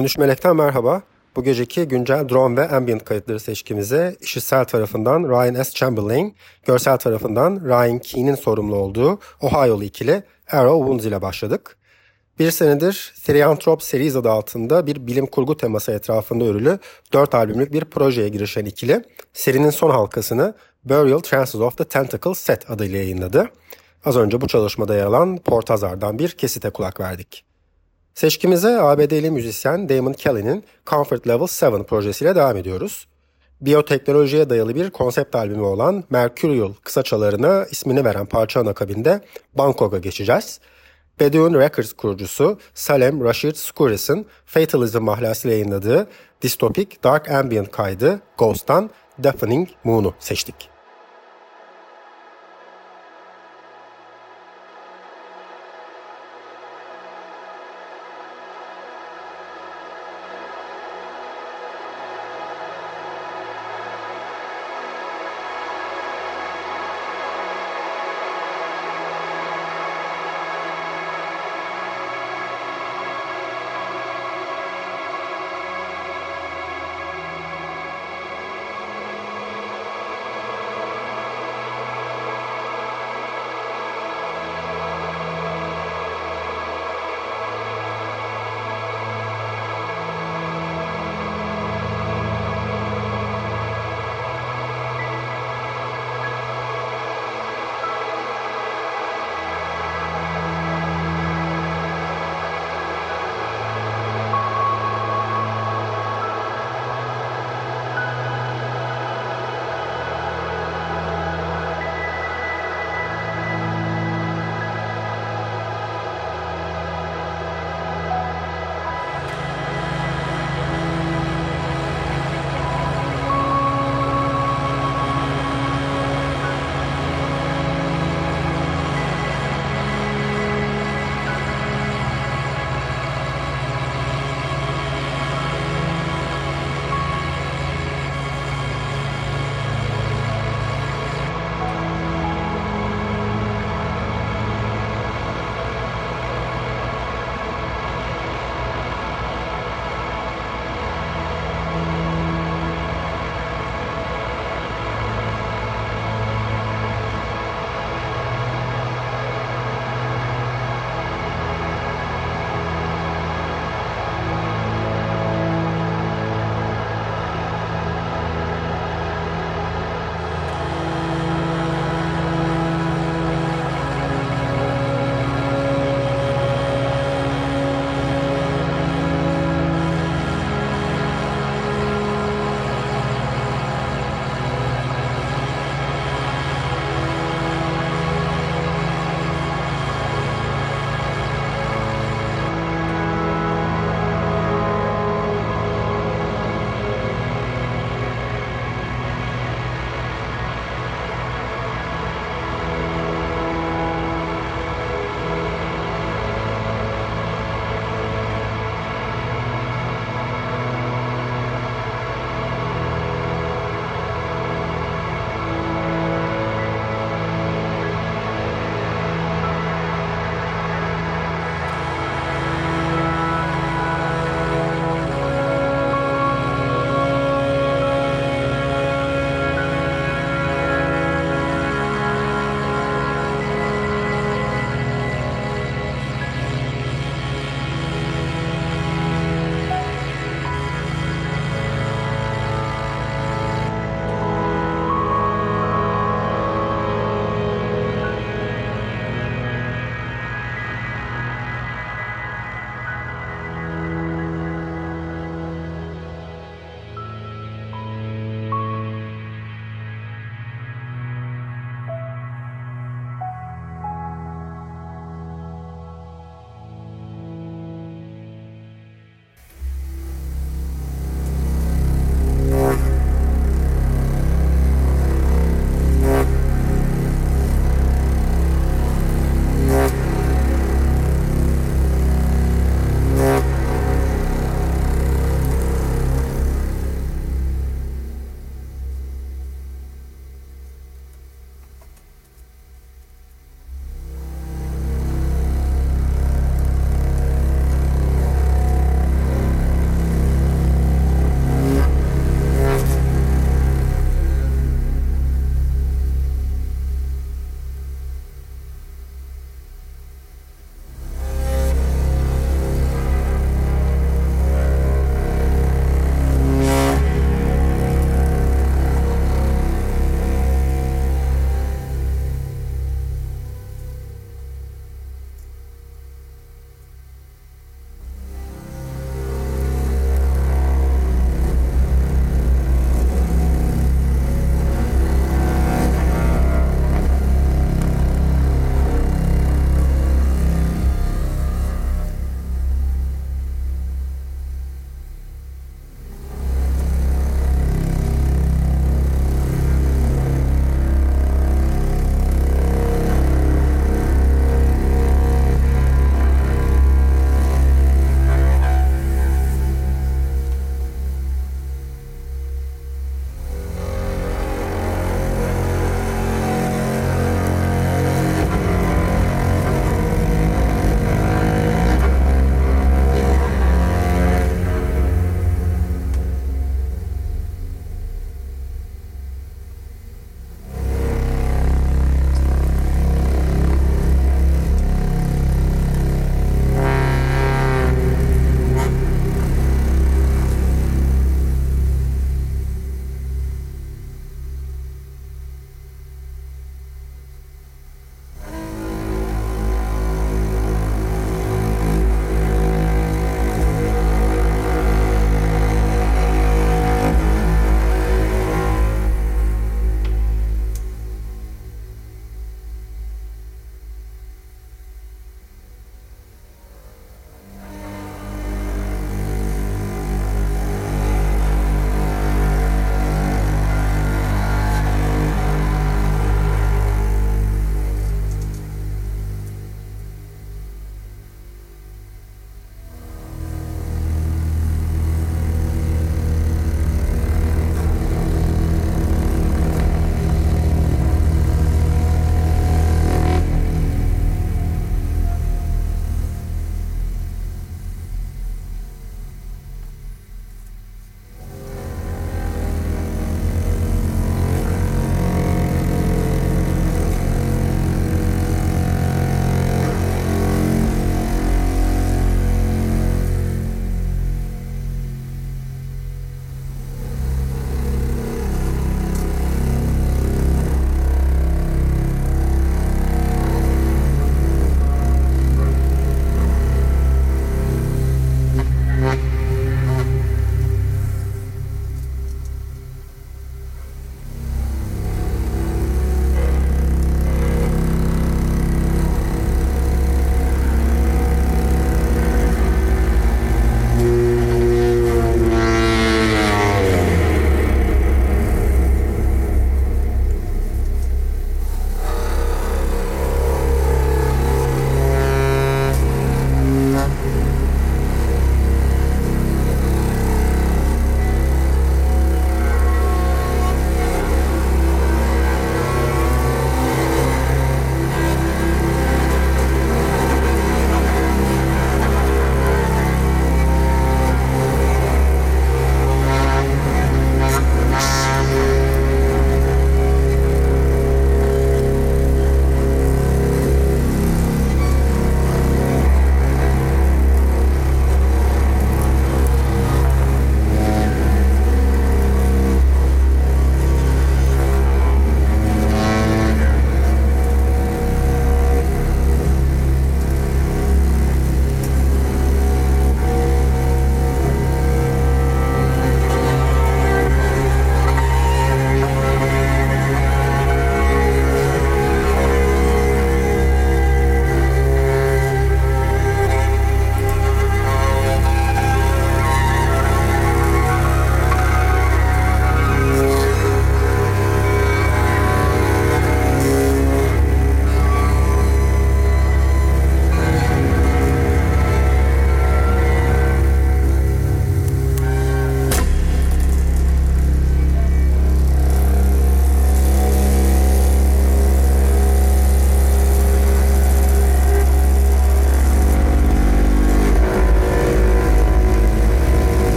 13 Melek'ten merhaba. Bu geceki güncel drone ve ambient kayıtları seçkimize işitsel tarafından Ryan S. Chamberlain, görsel tarafından Ryan Key'nin sorumlu olduğu Ohio'lu ikili Arrow Wounds ile başladık. Bir senedir Therianthrope Series adı altında bir bilim kurgu teması etrafında örülü dört albümlük bir projeye girişen ikili, serinin son halkasını Burial Trances of the Tentacle Set adıyla yayınladı. Az önce bu çalışmada yer alan Portazar'dan bir kesite kulak verdik. Seçkimize ABD'li müzisyen Damon Kelly'nin Comfort Level 7 projesiyle devam ediyoruz. Biyoteknolojiye dayalı bir konsept albümü olan Mercurial kısaçalarına ismini veren parçanın akabinde Bangkok'a geçeceğiz. Bedouin Records kurucusu Salem Rashid Skuris'in Fatalism mahlasıyla yayınladığı distopik Dark Ambient kaydı Ghost'tan Deafening Moon'u seçtik.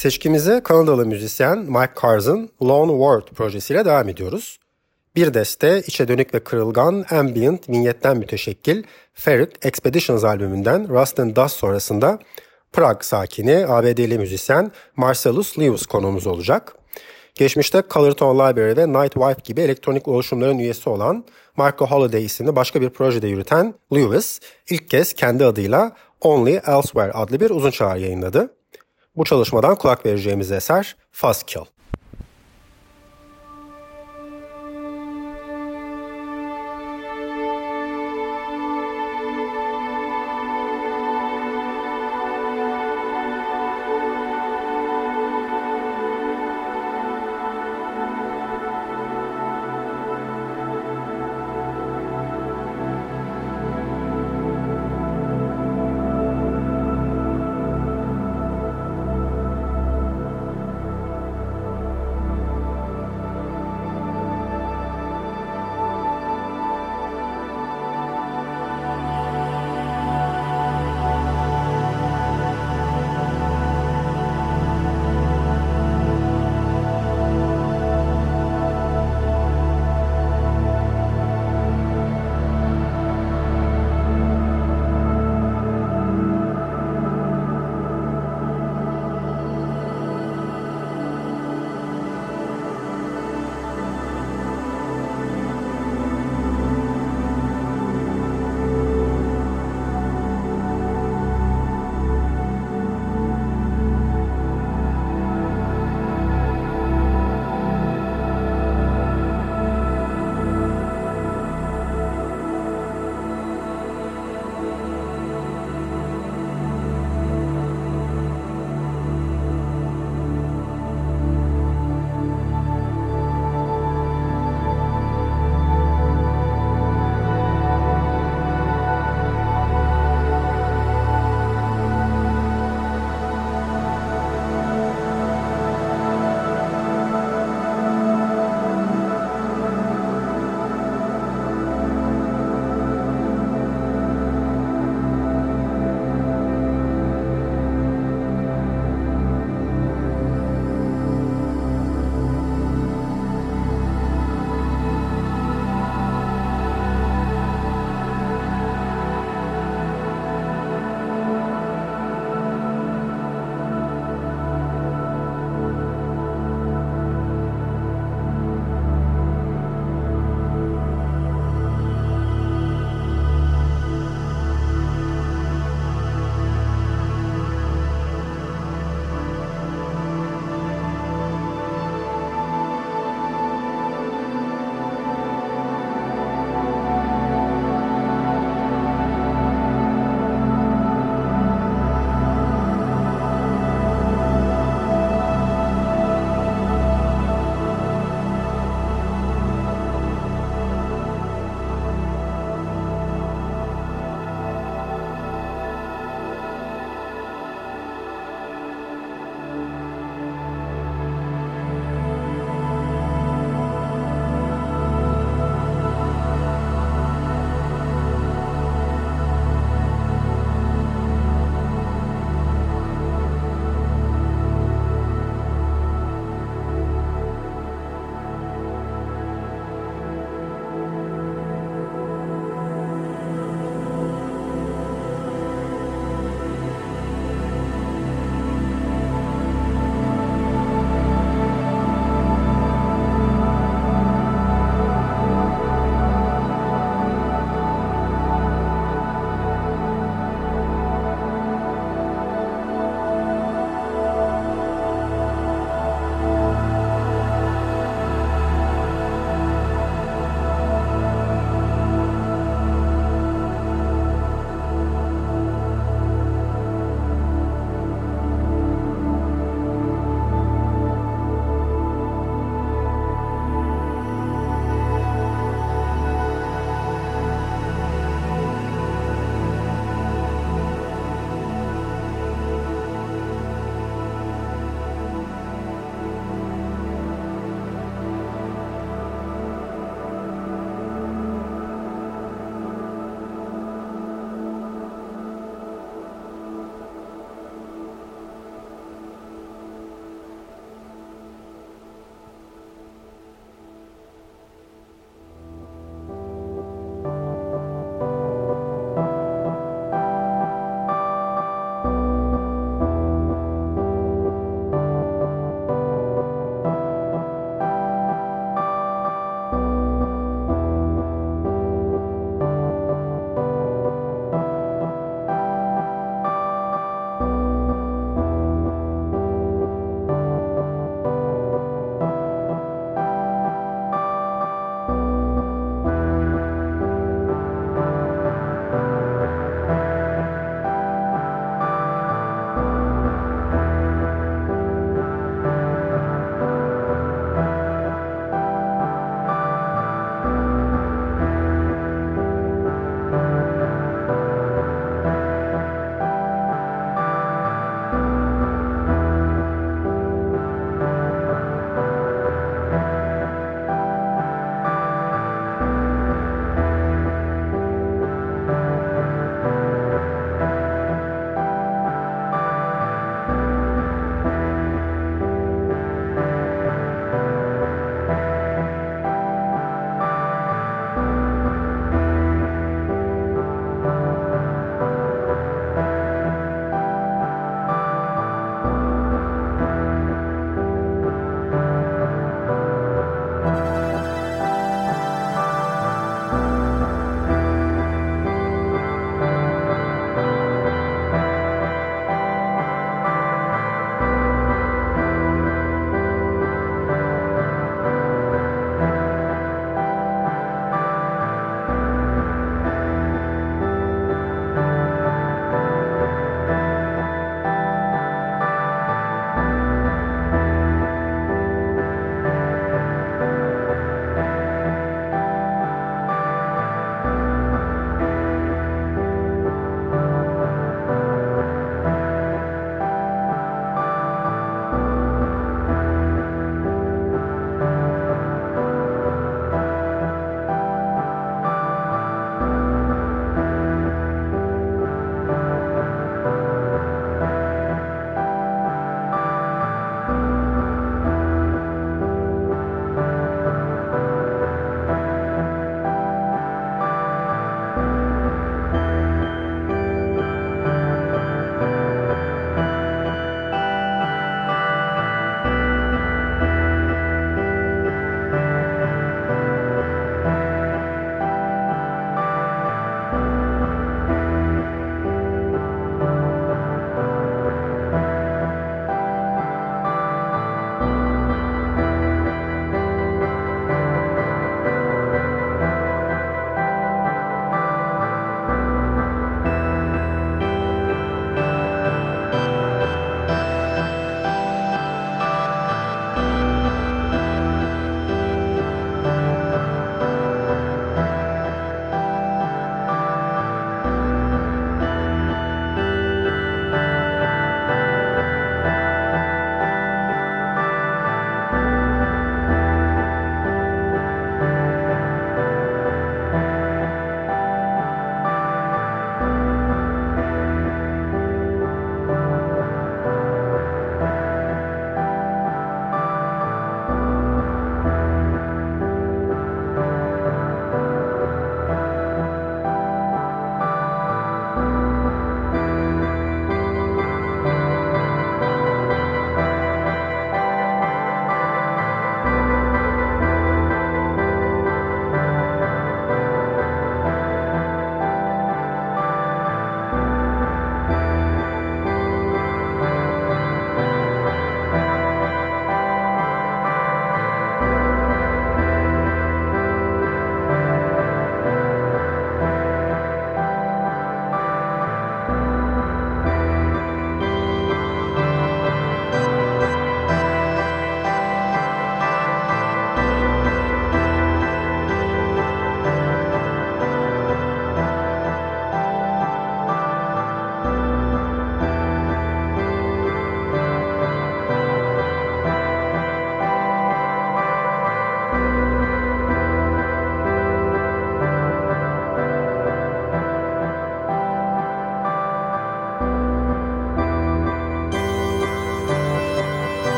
Seçkimize Kanadalı müzisyen Mike Cars'ın Lone World projesiyle devam ediyoruz. Bir deste içe dönük ve kırılgan ambient vinyetten müteşekkil Ferric Expeditions albümünden Rust and Dust sonrasında Prag sakini ABD'li müzisyen Marcellus Lewis konuğumuz olacak. Geçmişte Colortone Library ve Nightwife gibi elektronik oluşumların üyesi olan Marco Holiday isimli başka bir projede yürüten Lewis ilk kez kendi adıyla Only Elsewhere adlı bir uzun çağrı yayınladı. Bu çalışmadan kulak vereceğimiz eser Fuzzkill.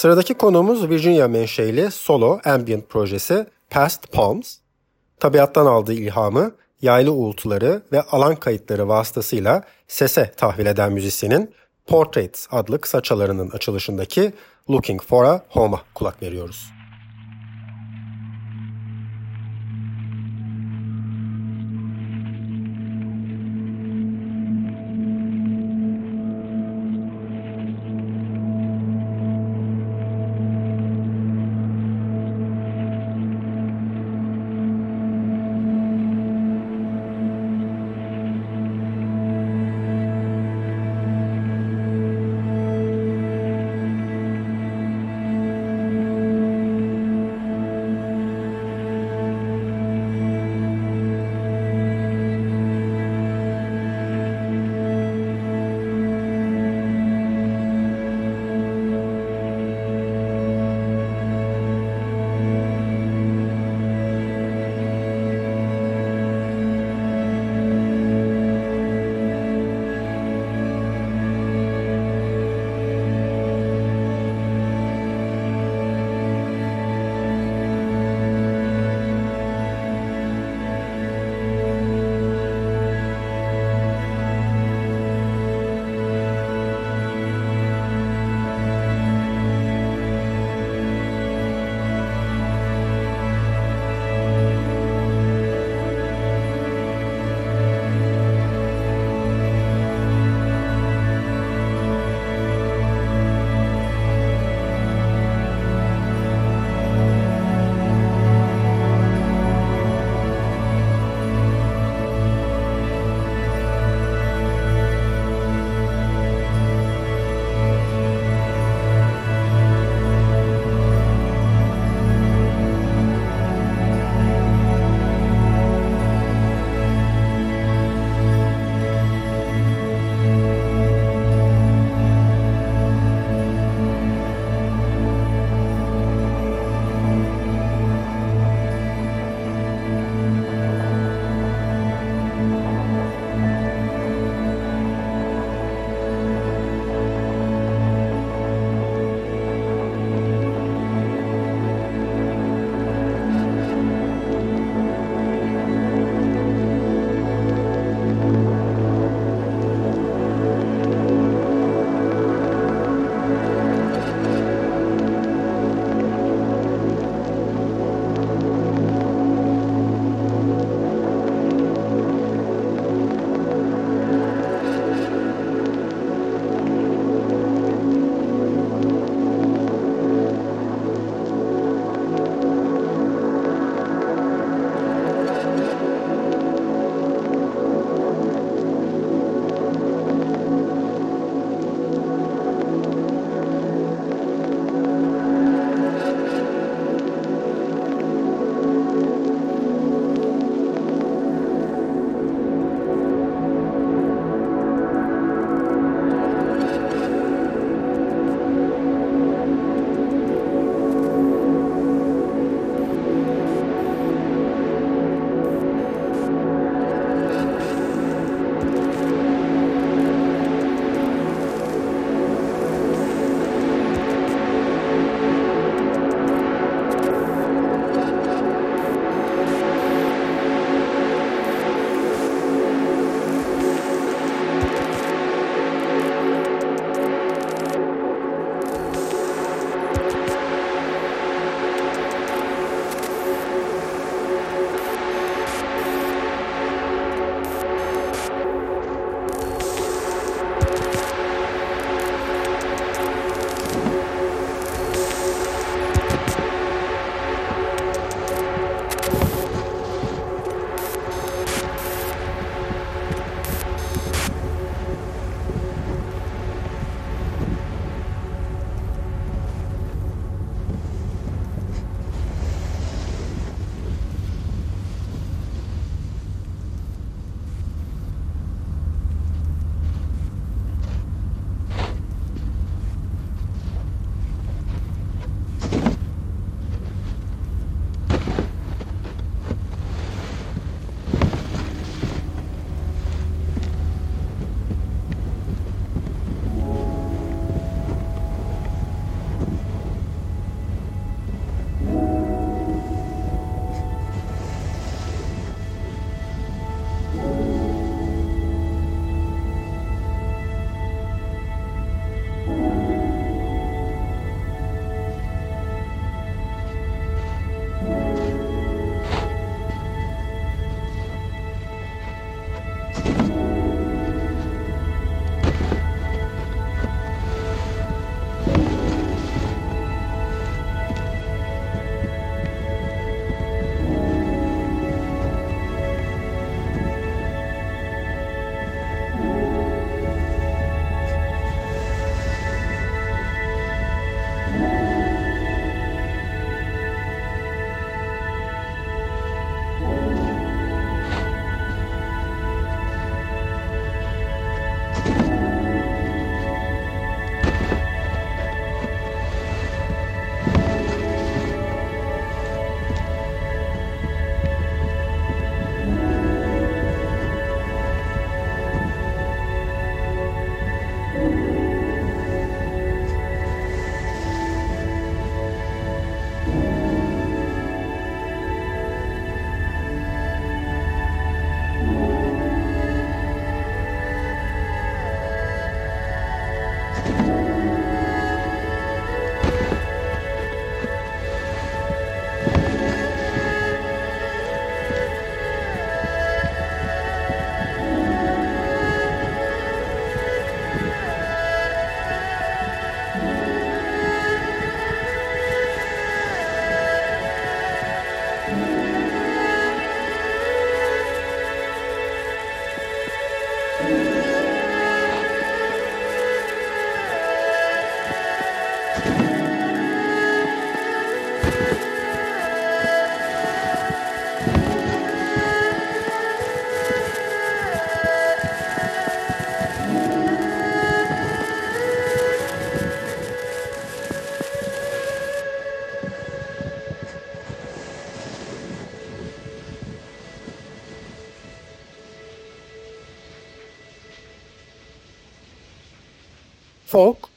Sıradaki konuğumuz Virginia menşeili solo ambient projesi Past Palms. Tabiattan aldığı ilhamı, yaylı uğultuları ve alan kayıtları vasıtasıyla sese tahvil eden müzisyenin Portraits adlı kısa açılışındaki Looking for a Home'a kulak veriyoruz.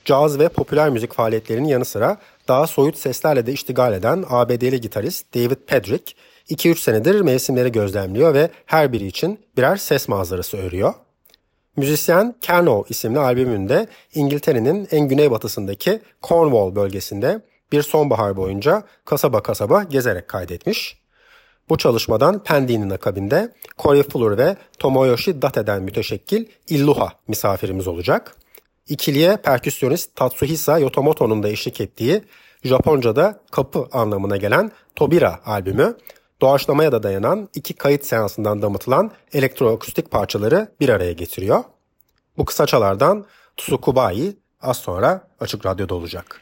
Caz ve popüler müzik faaliyetlerinin yanı sıra daha soyut seslerle de iştigal eden ABD'li gitarist David Pedrick 2-3 senedir mevsimleri gözlemliyor ve her biri için birer ses manzarası örüyor. Müzisyen Kernow isimli albümünde İngiltere'nin en güneybatısındaki Cornwall bölgesinde bir sonbahar boyunca kasaba kasaba gezerek kaydetmiş. Bu çalışmadan Pendy'nin akabinde Corey Fuller ve Tomoyoshi Date'den müteşekkil Illuha misafirimiz olacak. İkiliye perküsyonist Tatsuhisa Yotomoto'nun da eşlik ettiği Japonca'da kapı anlamına gelen Tobira albümü doğaçlamaya da dayanan iki kayıt seansından damıtılan elektroakustik parçaları bir araya getiriyor. Bu kısaçalardan Tsukubai az sonra Açık Radyo'da olacak.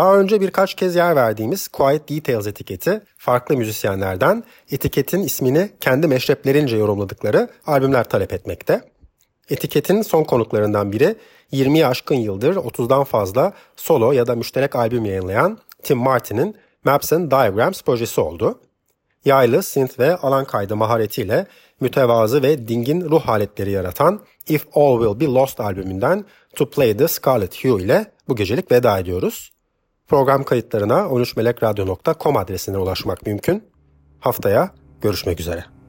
Daha önce birkaç kez yer verdiğimiz Quiet Details etiketi farklı müzisyenlerden etiketin ismini kendi meşreplerince yorumladıkları albümler talep etmekte. Etiketin son konuklarından biri 20'yi aşkın yıldır 30'dan fazla solo ya da müşterek albüm yayınlayan Tim Martin'in Maps and Diagrams projesi oldu. Yaylı, synth ve alan kaydı maharetiyle mütevazı ve dingin ruh aletleri yaratan If All Will Be Lost albümünden To Play the Scarlet Hue ile bu gecelik veda ediyoruz. Program kayıtlarına 13melekradyo.com adresine ulaşmak mümkün. Haftaya görüşmek üzere.